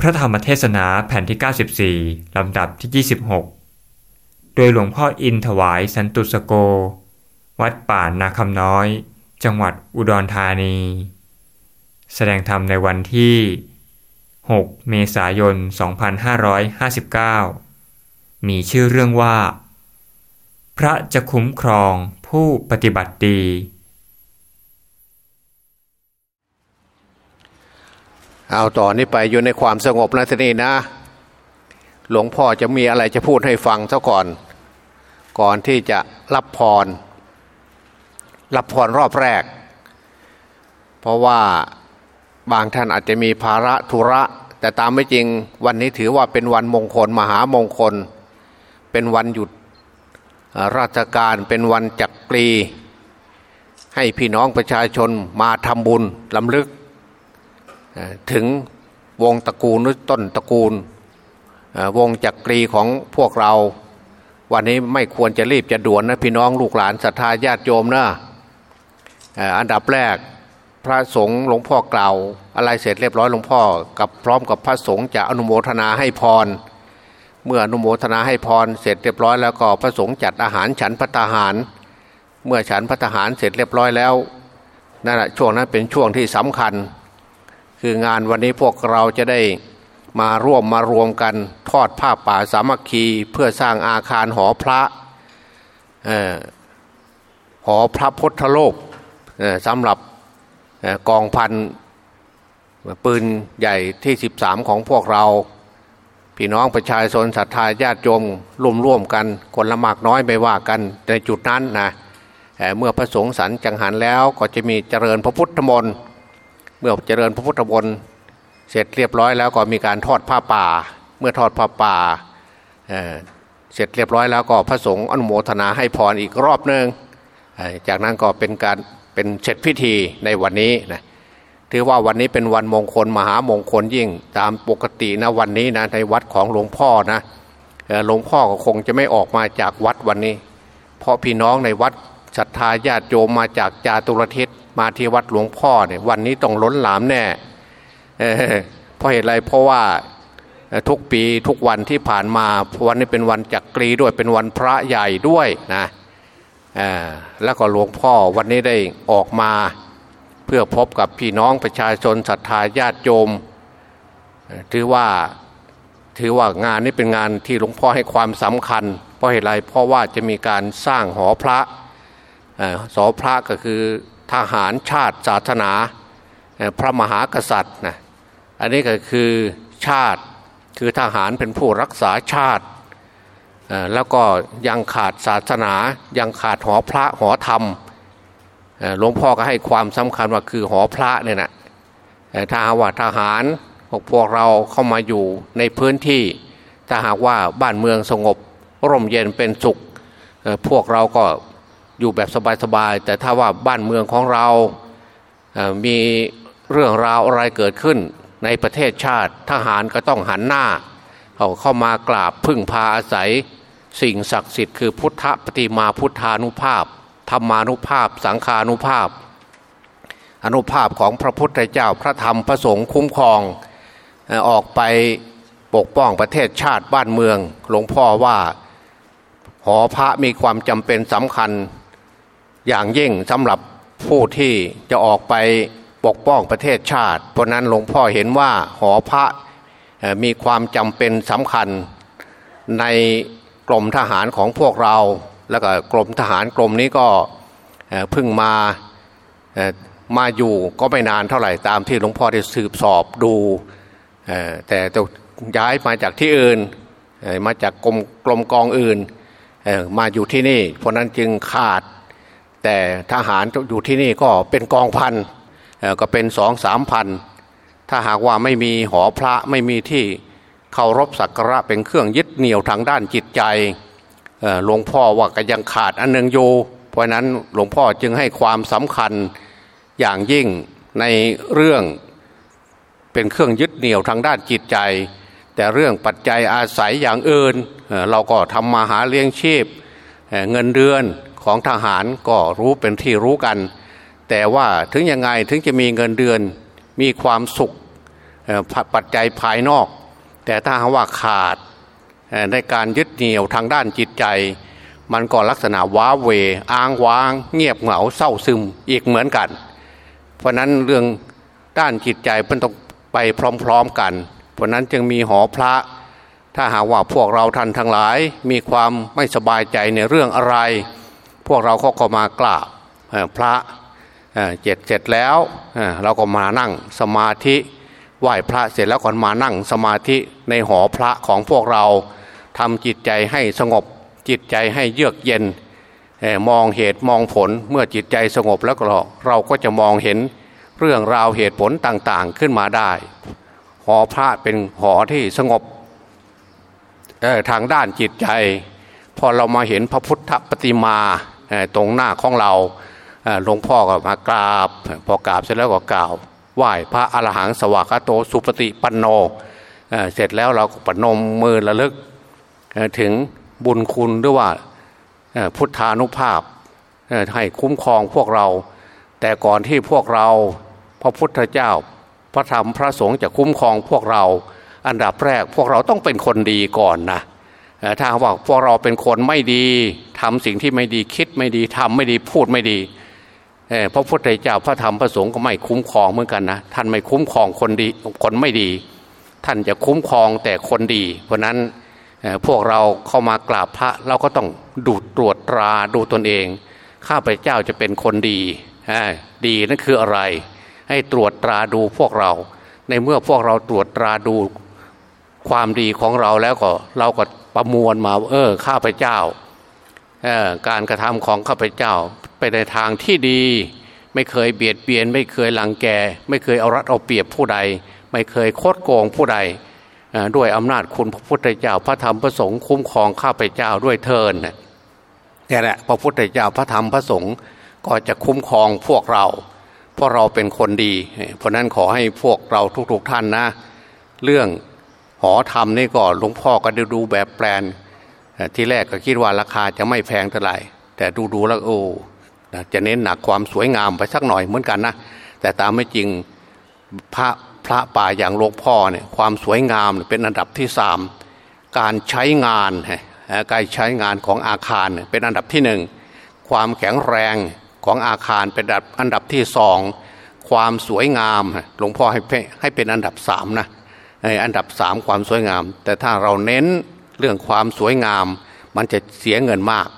พระธรรมเทศนาแผ่นที่ 94 ลำดับที่ 26 โดยหลวงพ่ออินถวายสันตุสโก วัดป่านาคำน้อย จังหวัดอุดรธานี แสดงธรรมในวันที่ 6 เมษายน 2559 มีชื่อเรื่องว่า พระจะคุ้มครองผู้ปฏิบัติดี เอาต่อนนี้ไปอยู่ในความสงบนะทีนี้นะ หลวงพ่อจะมีอะไรจะพูดให้ฟังซะก่อน ก่อนที่จะรับพร รับพรรอบแรก เพราะว่าบางท่านอาจจะมีภาระธุระ แต่ตามไม่จริงวันนี้ถือว่าเป็นวันมงคล มหามงคล เป็นวันหยุดราชการเป็นวันจักรี ให้พี่น้องประชาชนมาทำบุญลำลึก ถึงวงตระกูลหรือต้นตระกูลวงจักรีของพวกเรา วันนี้ไม่ควรจะรีบจะด่วนนะพี่น้องลูกหลานศรัทธาญาติโยมนะอันดับแรกพระสงฆ์หลวงพ่อกล่าว อะไรเสร็จเรียบร้อยหลวงพ่อกับพร้อมกับพระสงฆ์จะอนุโมทนาให้พร เมื่ออนุโมทนาให้พรเสร็จเรียบร้อยแล้วก็พระสงฆ์จัดอาหารฉันพัตาหาร เมื่อฉันพัตาหารเสร็จเรียบร้อยแล้วนั่นแหะช่วงนั้นเป็นช่วงที่สำคัญ คืองานวันนี้พวกเราจะได้มาร่วมมารวมกันทอดผ้าป่าสามัคคีเพื่อสร้างอาคารหอพระหอพระพุทธโลกสำหรับกองพันปืนใหญ่ที่ 13 ของพวกเรา พี่น้องประชาชนศรัทธาญาติโยมร่วมร่วมกันคนละมากน้อยไม่ว่ากันในจุดนั้นนะเมื่อพระสงฆ์สันจังหันแล้วก็จะมีเจริญพระพุทธมนต์ เมื่อเจริญพระพุทธมนต์เสร็จเรียบร้อยแล้วก็มีการทอดผ้าป่า เมื่อทอดผ้าป่าเเสร็จเรียบร้อยแล้วก็พระสงฆ์อนุโมทนาให้พรอีกรอบหนึ่งจากนั้นก็เป็นการเป็นเสร็จพิธีในวันนี้นะถือว่าวันนี้เป็นวันมงคลมหามงคลยิ่งตามปกตินะวันนี้นะในวัดของหลวงพ่อนะหลวงพ่อก็คงจะไม่ออกมาจากวัดวันนี้ เพราะพี่น้องในวัด ศรัทธาญาติโยมมาจากจาตุรทิศมาที่วัดหลวงพ่อเนี่ยวันนี้ต้องล้นหลามแน่เพราะเหตุไรเพราะว่าทุกปีทุกวันที่ผ่านมาวันนี้เป็นวันจักรีด้วยเป็นวันพระใหญ่ด้วยนะแล้วก็หลวงพ่อวันนี้ได้ออกมาเพื่อพบกับพี่น้องประชาชนศรัทธาญาติโยมถือว่าถือว่างานนี้เป็นงานที่หลวงพ่อให้ความสำคัญ เพราะเหตุไรเพราะว่าจะมีการสร้างหอพระ สอพระก็คือทหารชาติศาสนาพระมหากษัตริย์นะอันนี้ก็คือชาติคือทหารเป็นผู้รักษาชาติ แล้วก็ยังขาดศาสนา ยังขาดหอพระหอธรรมหลวงพ่อก็ให้ความสำคัญว่าคือหอพระเนี่ยนะถ้าหากว่าทหารพวกพวกเราเข้ามาอยู่ในพื้นที่ ถ้าหากว่าบ้านเมืองสงบร่มเย็นเป็นสุขพวกเราก็ อยู่แบบสบายๆแต่ถ้าว่าบ้านเมืองของเรามีเรื่องราวอะไรเกิดขึ้น ในประเทศชาติทหารก็ต้องหันหน้าเขาเข้ามากราบพึ่งพาอาศัย สิ่งศักดิ์สิทธิ์คือพุทธปฏิมาพุทธานุภาพธรรมานุภาพ สังขานุภาพ อนุภาพของพระพุทธเจ้าพระธรรมพระสงฆ์คุ้มครองออกไปปกป้องประเทศชาติบ้านเมือง หลวงพ่อว่าหอพระมีความจำเป็นสำคัญ อย่างยิ่งสำหรับผู้ที่จะออกไปปกป้องประเทศชาติ เพราะนั้นหลวงพ่อเห็นว่าหอพระมีความจำเป็นสำคัญในกรมทหารของพวกเรา แล้วก็กรมทหารกรมนี้ก็เพิ่งมามาอยู่ก็ไม่นานเท่าไหร่ตามที่หลวงพ่อได้สืบสอบดูแต่จะย้ายมาจากที่อื่นมาจากกรมกรมกองอื่นมาอยู่ที่นี่ เพราะนั้นจึงขาด แต่ทหารอยู่ที่นี่ก็เป็นกองพันก็เป็นสองสามพันถ้าหากว่าไม่มีหอพระไม่มีที่เคารพสักการะเป็นเครื่องยึดเหนี่ยวทางด้านจิตใจหลวงพ่อว่าก็ยังขาดอันนึงอยู่เพราะนั้นหลวงพ่อจึงให้ความสำคัญอย่างยิ่งในเรื่องเป็นเครื่องยึดเหนี่ยวทางด้านจิตใจ แต่เรื่องปัจจัยอาศัยอย่างอื่นเราก็ทำมาหาเลี้ยงชีพเงินเดือน ของทหารก็รู้เป็นที่รู้กัน แต่ว่าถึงยังไงถึงจะมีเงินเดือนมีความสุขปัจจัยภายนอก แต่ถ้าว่าขาดในการยึดเหนี่ยวทางด้านจิตใจ มันก็ลักษณะว้าเวอ้างว้าง เงียบเหงาเศร้าซึมอีกเหมือนกัน เพราะนั้นเรื่องด้านจิตใจมันต้องไปพร้อมๆกัน เพราะนั้นจึงมีหอพระ ถ้าหากว่าพวกเราท่านทั้งหลายมีความไม่สบายใจในเรื่องอะไร พวกเราเขาก็มากราบพระเจ็ดเสร็จแล้วเราก็มานั่งสมาธิไหว้พระเสร็จแล้วก็มานั่งสมาธิในหอพระของพวกเราทำจิตใจให้สงบจิตใจให้เยือกเย็นมองเหตุมองผลเมื่อจิตใจสงบแล้วก็เราก็จะมองเห็นเรื่องราวเหตุผลต่างๆขึ้นมาได้ หอพระเป็นหอที่สงบทางด้านจิตใจ พอเรามาเห็นพระพุทธปฏิมา ตรงหน้าของเราหลวงพ่อก็มากราบ พอกราบเสร็จแล้วก็กล่าวไหว้พระอรหังสวากาโตสุปฏิปันโนเสร็จแล้วเราก็ปนมมือระลึกถึงบุญคุณหรือว่าพุทธานุภาพให้คุ้มครองพวกเรา แต่ก่อนที่พวกเรา พระพุทธเจ้า พระธรรมพระสงฆ์จะคุ้มครองพวกเรา อันดับแรกพวกเราต้องเป็นคนดีก่อนนะ ถ้าว่าพวกเราเป็นคนไม่ดีทำสิ่งที่ไม่ดีคิดไม่ดีทำไม่ดีพูดไม่ดีพระพุทธเจ้าพระธรรมพระสงฆ์ก็ไม่คุ้มครองเหมือนกันนะท่านไม่คุ้มครองคนดีคนไม่ดี ท่านจะคุ้มครองแต่คนดี เพราะนั้นพวกเราเข้ามากราบพระเราก็ต้องดูตรวจตราดูตนเอง ข้าพเจ้าจะเป็นคนดีดีนั่นคืออะไร ให้ตรวจตราดูพวกเรา ในเมื่อพวกเราตรวจตราดูความดีของเราแล้วก็เราก็ ประมวลมาเออข้าพเจ้าการกระทำของข้าพเจ้าไปในทางที่ดี ไม่เคยเบียดเบียน ไม่เคยหลังแก ไม่เคยเอารัดเอาเปรียบผู้ใด ไม่เคยโคดโกงผู้ใดด้วยอำนาจคุณพระพุทธเจ้าพระธรรมพระสงฆ์คุ้มครองข้าพเจ้าด้วยเทินนี่แหละพระพุทธเจ้าพระธรรมพระสงฆ์ก็จะคุ้มครองพวกเรา เพราะเราเป็นคนดี เพราะนั้นขอให้พวกเราทุกๆท่านนะ เรื่อง หอธรรมนี่ก็หลวงพ่อก็ได้ดูแบบแปลนที่แรกก็คิดว่าราคาจะไม่แพงเท่าไหร่ แต่ดูดูแล้วโอ้จะเน้นหนักความสวยงามไปสักหน่อยเหมือนกันนะแต่ตามไม่จริงพระพระป่าอย่างหลวงพ่อเนี่ยความสวยงามเป็นอันดับที่สามการใช้งานการใช้งานของอาคารเป็นอันดับที่หนึ่งความแข็งแรงของอาคารเป็นอันดับที่สองความสวยงามหลวงพ่อให้ให้เป็นอันดับสามนะ อันดับสามความสวยงาม แต่ถ้าเราเน้นเรื่องความสวยงาม มันจะเสียเงินมาก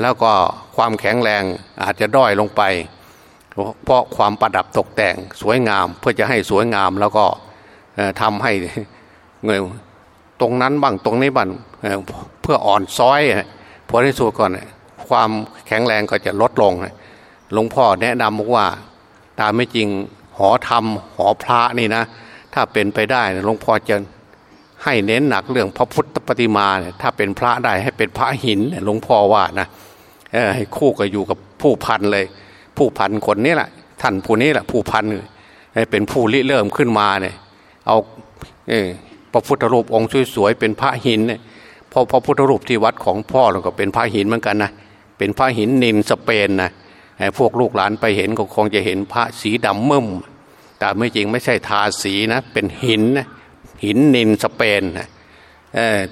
แล้วก็ความแข็งแรงอาจจะด้อยลงไป เพราะความประดับตกแต่งสวยงามเพื่อจะให้สวยงามแล้วก็ทำให้เงยตรงนั้นบ้างตรงนี้บ้างเพื่ออ่อนซ้อยพอที่สุดก่อนความแข็งแรงก็จะลดลงหลวงพ่อแนะนำบอกว่า ตามไม่จริงหอธรรมหอพระนี่นะ ถ้าเป็นไปได้หลวงพ่อจะให้เน้นหนักเรื่องพระพุทธปฏิมาเนี่ยถ้าเป็นพระได้ให้เป็นพระหินหลวงพ่อว่านะให้คู่กับอยู่กับผู้พันเลย ผู้พันคนนี้แหละท่านผู้นี้แหละผู้พันเป็นผู้ริเริ่มขึ้นมาเนี่ยเอาพระพุทธรูปองค์สวยๆเป็นพระหินเนี่ยพอพระพุทธรูปที่วัดของพ่อเราก็เป็นพระหินเหมือนกันนะเป็นพระหินนินสเปนนะพวกลูกหลานไปเห็นก็คงจะเห็นพระสีดำมึม แต่ไม่จริงไม่ใช่ทาสีนะเป็นหินนะหินนินสเปน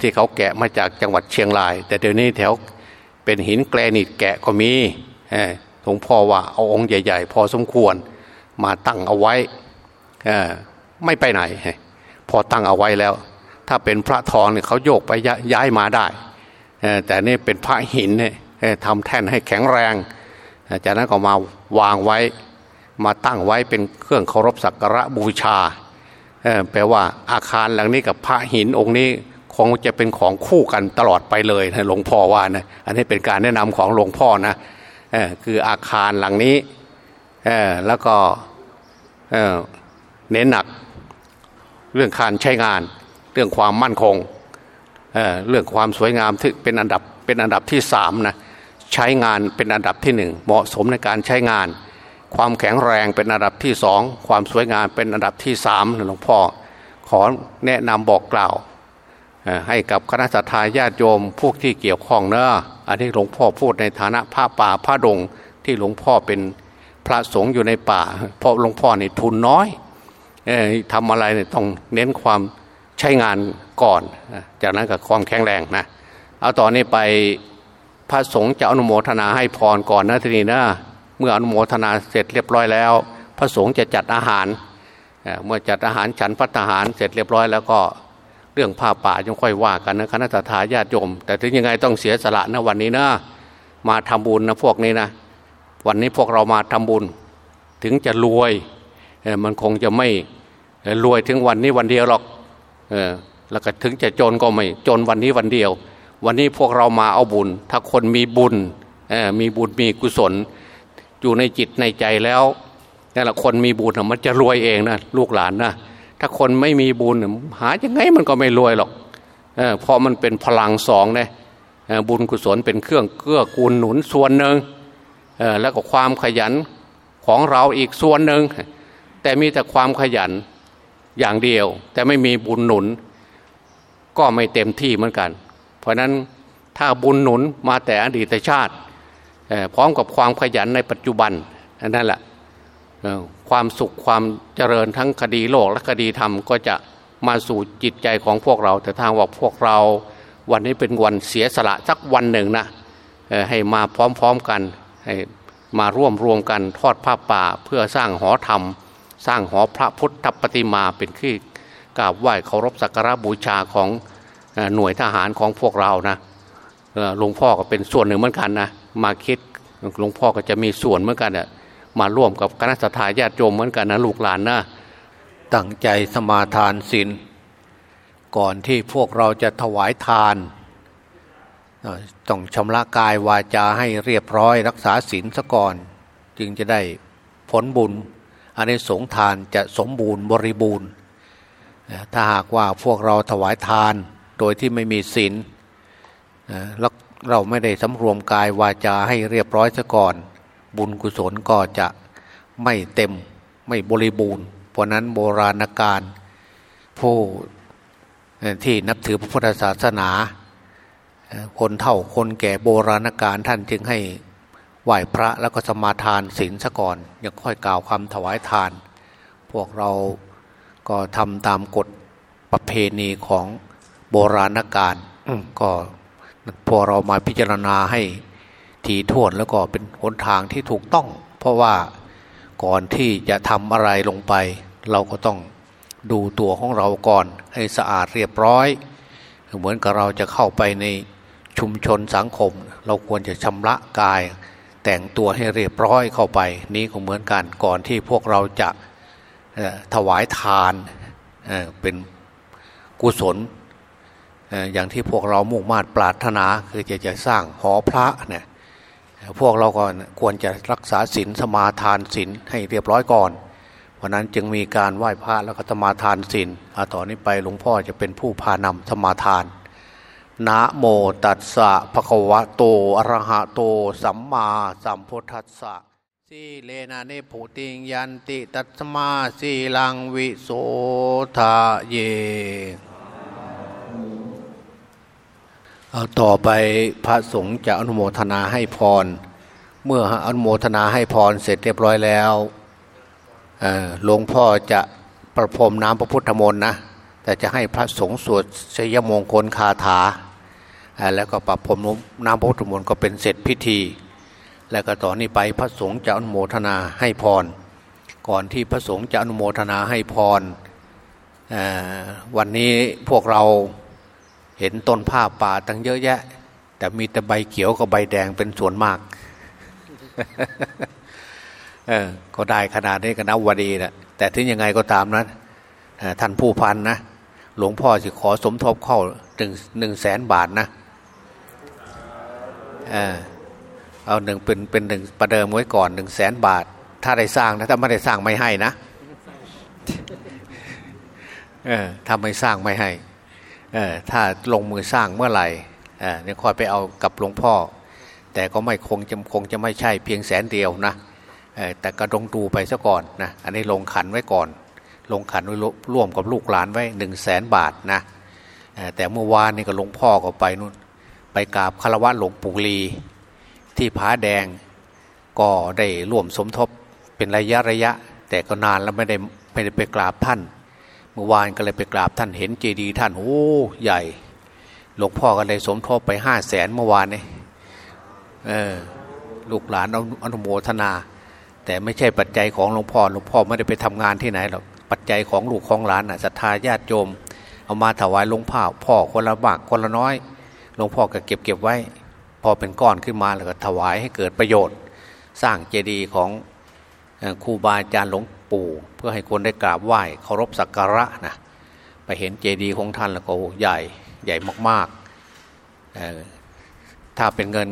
ที่เขาแกะมาจากจังหวัดเชียงราย แต่เดี๋ยวนี้แถวเป็นหินแกรนิตแกะก็มีหลวงพ่อว่าเอาองค์ใหญ่ ๆ พอสมควรมาตั้งเอาไว้ไม่ไปไหน พอตั้งเอาไว้แล้ว ถ้าเป็นพระทองเนี่ยเขาโยกไปย้ายมาได้แต่นี่เป็นพระหินเนี่ยทำแท่นให้แข็งแรง จากนั้นก็มาวางไว้ มาตั้งไว้เป็นเครื่องเคารพสักการะบูชาแปลว่าอาคารหลังนี้กับพระหินองค์นี้คงจะเป็นของคู่กันตลอดไปเลยนะหลวงพ่อว่านะอันนี้เป็นการแนะนำของหลวงพ่อนะคืออาคารหลังนี้แล้วก็เน้นหนักเรื่องการใช้งาน เรื่องความมั่นคงเเรื่องความสวยงามที่เป็นอันดับเป็นอันดับที่สามนะใช้งานเป็นอันดับที่หนึ่งเหมาะสมในการใช้งาน ความแข็งแรงเป็นอันดับที่สองความสวยงามเป็นอันดับที่สามหลวงพ่อขอแนะนำบอกกล่าว ให้กับคณะสัตยาญาติโยมพวกที่เกี่ยวข้องเนอะอันนี้หลวงพ่อพูดในฐานะพระป่าพระดงที่หลวงพ่อเป็นพระสงฆ์อยู่ในป่าเพราะหลวงพ่อนี่ทุนน้อยทำอะไรเนี่ยต้องเน้นความใช้งานก่อน จากนั้นกับความแข็งแรงนะเอาตอนนี้ไปพระสงฆ์จะอนุโมทนาให้พรก่อนนะทีนี้นะ เมื่ออนุโมทนาเสร็จเรียบร้อยแล้ว พระสงฆ์จะจัดอาหาร เมื่อจัดอาหารฉันพัฒหารเสร็จเรียบร้อยแล้วก็เรื่องผ้าป่ายังค่อยว่ากันนะคณะทาญาติโยม แต่ถึงยังไงต้องเสียสละนะวันนี้นะมาทำบุญนะพวกนี้นะวันนี้พวกเรามาทำบุญ ถึงจะรวยมันคงจะไม่รวยถึงวันนี้วันเดียวหรอกแล้วก็ถึงจะจนก็ไม่จนวันนี้วันเดียว วันนี้พวกเรามาเอาบุญ ถ้าคนมีบุญมีบุญมีกุศล อยู่ในจิตในใจแล้วแต่ละคนมีบุญมันจะรวยเองนะลูกหลานนะถ้าคนไม่มีบุญหายังไงมันก็ไม่รวยหรอกเเพราะมันเป็นพลังสองเนี่ยบุญกุศลเป็นเครื่องเกื้อกูลหนุนส่วนหนึ่งแล้วก็ความขยันของเราอีกส่วนหนึ่งแต่มีแต่ความขยันอย่างเดียว แต่ไม่มีบุญหนุน ก็ไม่เต็มที่เหมือนกัน เพราะนั้นถ้าบุญหนุนมาแต่อดีตชาติ พร้อมกับความขยันในปัจจุบันนั่นแหละความสุขความเจริญทั้งคดีโลกและคดีธรรมก็จะมาสู่จิตใจของพวกเรา แต่ทางว่าพวกเราวันนี้เป็นวันเสียสละสักวันหนึ่งนะให้มาพร้อมๆกันให้มาร่วมรวมกันทอดผ้าป่าเพื่อสร้างหอธรรม สร้างหอพระพุทธปฏิมาเป็นที่กราบไหว้เคารพสักการะบูชาของหน่วยทหารของพวกเรานะหลวงพ่อก็เป็นส่วนหนึ่งเหมือนกันนะ มาคิดหลวงพ่อก็จะมีส่วนเหมือนกันเนี่ยมาร่วมกับคณะสัตยาญาติโยมเหมือนกันนะลูกหลานนะตั้งใจสมาทานศีลก่อนที่พวกเราจะถวายทานต้องชำระกายวาจาให้เรียบร้อยรักษาศีลซะก่อน จึงจะได้ผลบุญอันในสงทานจะสมบูรณ์บริบูรณ์ถ้าหากว่าพวกเราถวายทานโดยที่ไม่มีศีลแล้ว เราไม่ได้สำรวมกายวาจาให้เรียบร้อยซะก่อน บุญกุศลก็จะไม่เต็มไม่บริบูรณ์เพราะนั้นโบราณการผู้ที่นับถือพระพุทธศาสนาคนเท่าคนแก่โบราณการท่านจึงให้ไหว้พระแล้วก็สมาทานศีลซะก่อนยังค่อยกล่าวคำถวายทาน พวกเราก็ทำตามกฎประเพณีของโบราณการก็ พอเรามาพิจารณาให้ทีท่วนแล้วก็เป็นหนทางที่ถูกต้อง เพราะว่าก่อนที่จะทำอะไรลงไป เราก็ต้องดูตัวของเราก่อนให้สะอาดเรียบร้อย เหมือนกับเราจะเข้าไปในชุมชนสังคม เราควรจะชำระกาย แต่งตัวให้เรียบร้อยเข้าไป นี้ก็เหมือนกันก่อนที่พวกเราจะถวายทานเป็นกุศล อย่างที่พวกเรามุ่งมา่ปรารถนาคือจะจะสร้างหอพระเนี่ยพวกเราก็ควรจะรักษาศีลสมาทานศีลให้เรียบร้อยก่อนเพราะนั้นจึงมีการไหว้พระแล้วก็สมาทานศีลต่อนนี้ไปหลวงพ่อจะเป็นผู้พานำสมาทานนะโมตัสสะภะคะวะโตอะระหะโต สัมมาสัมพุทธัสสะสีเลนะเนผูติงยันติตัสมาสีลังวิโสทาเย เอาต่อไปพระสงฆ์จะอนุโมทนาให้พร เมื่ออนุโมทนาให้พรเสร็จเรียบร้อยแล้วหลวงพ่อจะประพรมน้ำพระพุทธมนต์นะแต่จะให้พระสงฆ์สวดชยมงคลคาถา แล้วก็ประพรมน้ำพระพุทธมนต์ก็เป็นเสร็จพิธี แล้วก็ต่อนนี้ไปพระสงฆ์จะอนุโมทนาให้พร ก่อนที่พระสงฆ์จะอนุโมทนาให้พรวันนี้พวกเรา เห็นต้นผ้าป่าตั้งเยอะแยะ แต่มีแต่ใบเขียวกับใบแดงเป็นส่วนมากเออก็ได้ขนาดนี้ก็นับวดีนะแต่ถึงยังไงก็ตามนะท่านผู้พันนะหลวงพ่อจะขอสมทบเข้าหนึ่งหนึ่งแสนบาทนะเออเอาหนึ่งเป็นเป็นหนึ่งประเดิมไว้ก่อนหนึ่งแสนบาท ถ้าได้สร้างนะถ้าไม่ได้สร้างไม่ให้นะเออถ้าไม่สร้างไม่ให้ ถ้าลงมือสร้างเมื่อไหร่เนี่ยค่อยไปเอากับหลวงพ่อ แต่ก็ไม่คงจะคงจะไม่ใช่เพียงแสนเดียวนะแต่ก็ต้องดูไปซะก่อนนะอันนี้ลงขันไว้ก่อน ลงขันไว้ร่วมกับลูกหลานไว้หนึ่งแสนบาทนะแต่เมื่อวานนี่ก็หลวงพ่อก็ไปนู่นไปกราบคารวะหลวงปู่ลี ที่ผาแดงก็ได้ร่วมสมทบเป็นระยะระยะ แต่ก็นานแล้วไม่ได้ไปไปกราบท่าน เมื่อวานก็เลยไปกราบท่านเห็นเจดีย์ท่านโอ้ใหญ่ หลวงพ่อก็เลยสมทบไปห้าแสนเมื่อวานนี่เออลูกหลานอนุโมทนา แต่ไม่ใช่ปัจจัยของหลวงพ่อหลวงพ่อไม่ได้ไปทำงานที่ไหนหรอกปัจจัยของลูกของหลานน่ะศรัทธาญาติโยมเอามาถวายหลวงพ่อพ่อคนละบากคนละน้อยหลวงพ่อก็เก็บเก็บไว้ พอเป็นก้อนขึ้นมาแล้วก็ถวายให้เกิดประโยชน์ สร้างเจดีย์ของ ครูบาอาจารย์หลวงปู่ เพื่อให้คนได้กราบไหว้เคารพสักการะนะไปเห็นเจดีย์ของท่านแล้วก็ใหญ่ใหญ่มากๆถ้าเป็นเงิน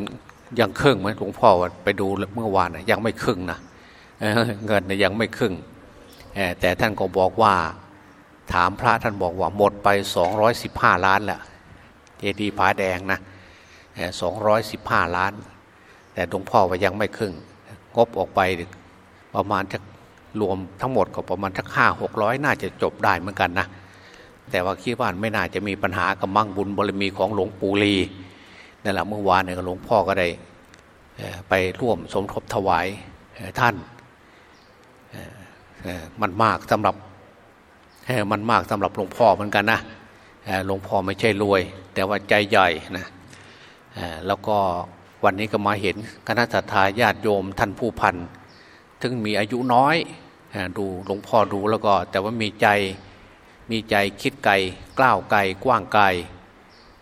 ยังครึ่งไหมหลวงพ่อไปดูเมื่อวานยังไม่ครึ่งนะเงินยังไม่ครึ่งแต่ท่านก็บอกว่าถามพระท่านบอกว่าหมดไปสองร้อยสิบห้าล้านแหละเจดีย์ผาแดงนะสองร้อยสิบห้าล้าน แต่หลวงพ่อว่ายังไม่ครึ่ง งบออกไป ประมาณจะรวมทั้งหมดก็ประมาณทักห้าหกร้อยน่าจะจบได้เหมือนกันนะแต่ว่าคิดว่าไม่น่าจะมีปัญหากับมั่งบุญบารมีของหลวงปู่ลีนั่นแหละเมื่อวานเนี่ยหลวงพ่อก็ได้ไปร่วมสมทบถวายท่านมันมากสำหรับมันมากสำหรับหลวงพ่อเหมือนกันนะหลวงพ่อไม่ใช่รวย แต่ว่าใจใหญ่นะแล้วก็วันนี้ก็มาเห็นคณะทาญาติโยมท่านผู้พัน ถึงมีอายุน้อยดูหลวงพ่อดูแล้วก็ แต่ว่ามีใจมีใจคิดไกลกล้าวไกลกว้างไกล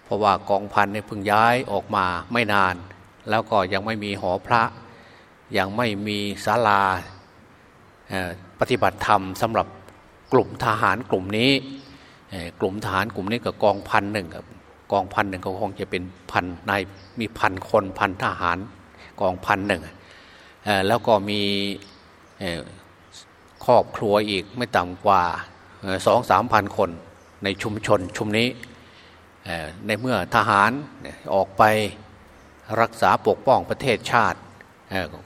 เพราะว่ากองพันเนี่ยเพิ่งย้ายออกมาไม่นาน แล้วก็ยังไม่มีหอพระ ยังไม่มีศาลาปฏิบัติธรรมสำหรับกลุ่มทหารกลุ่มนี้กลุ่มทหารกลุ่มนี้กับกองพันหนึ่งกองพันหนึ่งก็คงจะเป็นพันนายมีพันคนพันทหารกองพันหนึ่งแล้วก็มี ครอบครัวอีกไม่ต่ำกว่าสองสามพันคนในชุมชนชุมนี้ในเมื่อทหารออกไปรักษาปกป้องประเทศชาติ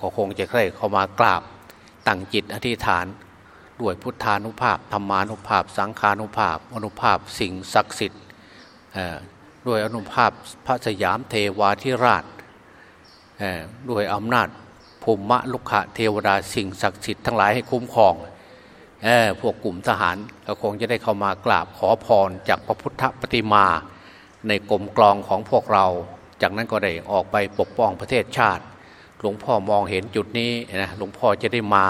ก็คงจะใครเข้ามากราบตั้งจิตอธิษฐานด้วยพุทธานุภาพธรรมานุภาพ สังขานุภาพ อนุภาพสิ่งศักดิ์สิทธิ์ด้วยอนุภาพพระสยามเทวาธิราชด้วยอำนาจ ภูมิมะลุกขะเทวดาสิ่งศักดิ์สิทธิ์ทั้งหลายให้คุ้มครองพวกกลุ่มทหารก็คงจะได้เข้ามากราบขอพรจากพระพุทธปฏิมา ในกลมกลองของพวกเรา จากนั้นก็ได้ออกไปปกป้องประเทศชาติ หลวงพ่อมองเห็นจุดนี้นะหลวงพ่อจะได้มา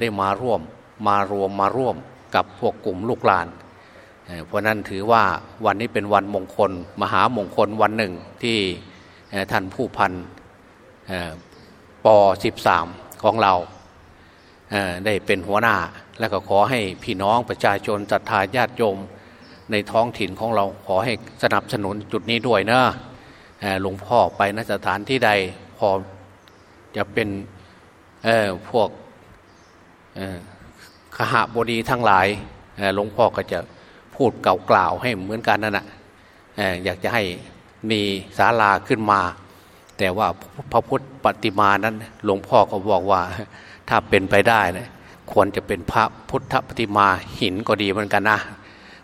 ได้มาร่วมมารวมมาร่วมกับพวกกลุ่มลูกหลาน เพราะนั้นถือว่าวันนี้เป็นวันมงคล มหามงคลวันหนึ่งที่ท่านผู้พัน ป 13 ของเราได้เป็นหัวหน้า และก็ขอให้พี่น้องประชาชนศรัทธาญาติโยมในท้องถิ่นของเราขอให้สนับสนุนจุดนี้ด้วยนะหลวงพ่อไปนสถานที่ใดพอจะเป็นพวกขหบดีทั้งหลายหลวงพ่อก็จะพูดเกล่าวให้เหมือนกันนั่นแหะอยากจะให้มีศาลาขึ้นมา แต่ว่าพระพุทธปฏิมานั้น หลวงพ่อก็บอกว่า ถ้าเป็นไปได้นะควรจะเป็นพระพุทธปฏิมาหินก็ดีเหมือนกันนะ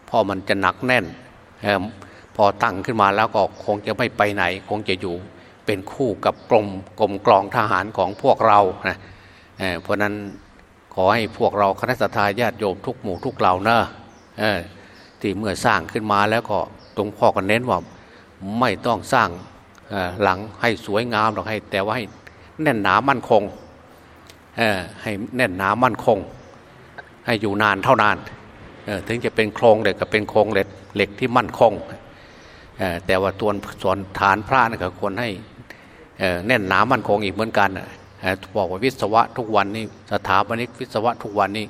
เพราะมันจะหนักแน่นพอตั้งขึ้นมาแล้วก็คงจะไม่ไปไหน คงจะอยู่เป็นคู่กับกรมกรมกรองทหารของพวกเรานะเพราะนั้นขอให้พวกเราคณะสัตยาติโยมทุกหมู่ทุกเหล่านะที่เมื่อสร้างขึ้นมาแล้วก็ตรงพ่อก็เน้นว่าไม่ต้องสร้าง หลังให้สวยงามหรอกให้ แต่ว่าให้แน่นหนามั่นคงให้แน่นหนามั่นคง ให้อยู่นานเท่านานถึงจะเป็นโครงเหล็กก็เป็นโครงเหล็กเหล็กที่มั่นคงแต่ว่าตัวส่วนฐานพระนี่ก็ควรให้แน่นหนามั่นคงอีกเหมือนกันบอกว่าวิศวะทุกวันนี้สถาปนิกวิศวะทุกวันนี้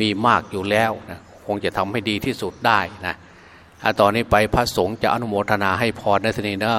มีมากอยู่แล้วนะคงจะทำให้ดีที่สุดได้นะตอนนี้ไปพระสงฆ์จะอนุโมทนาให้พรในสนีเนอะ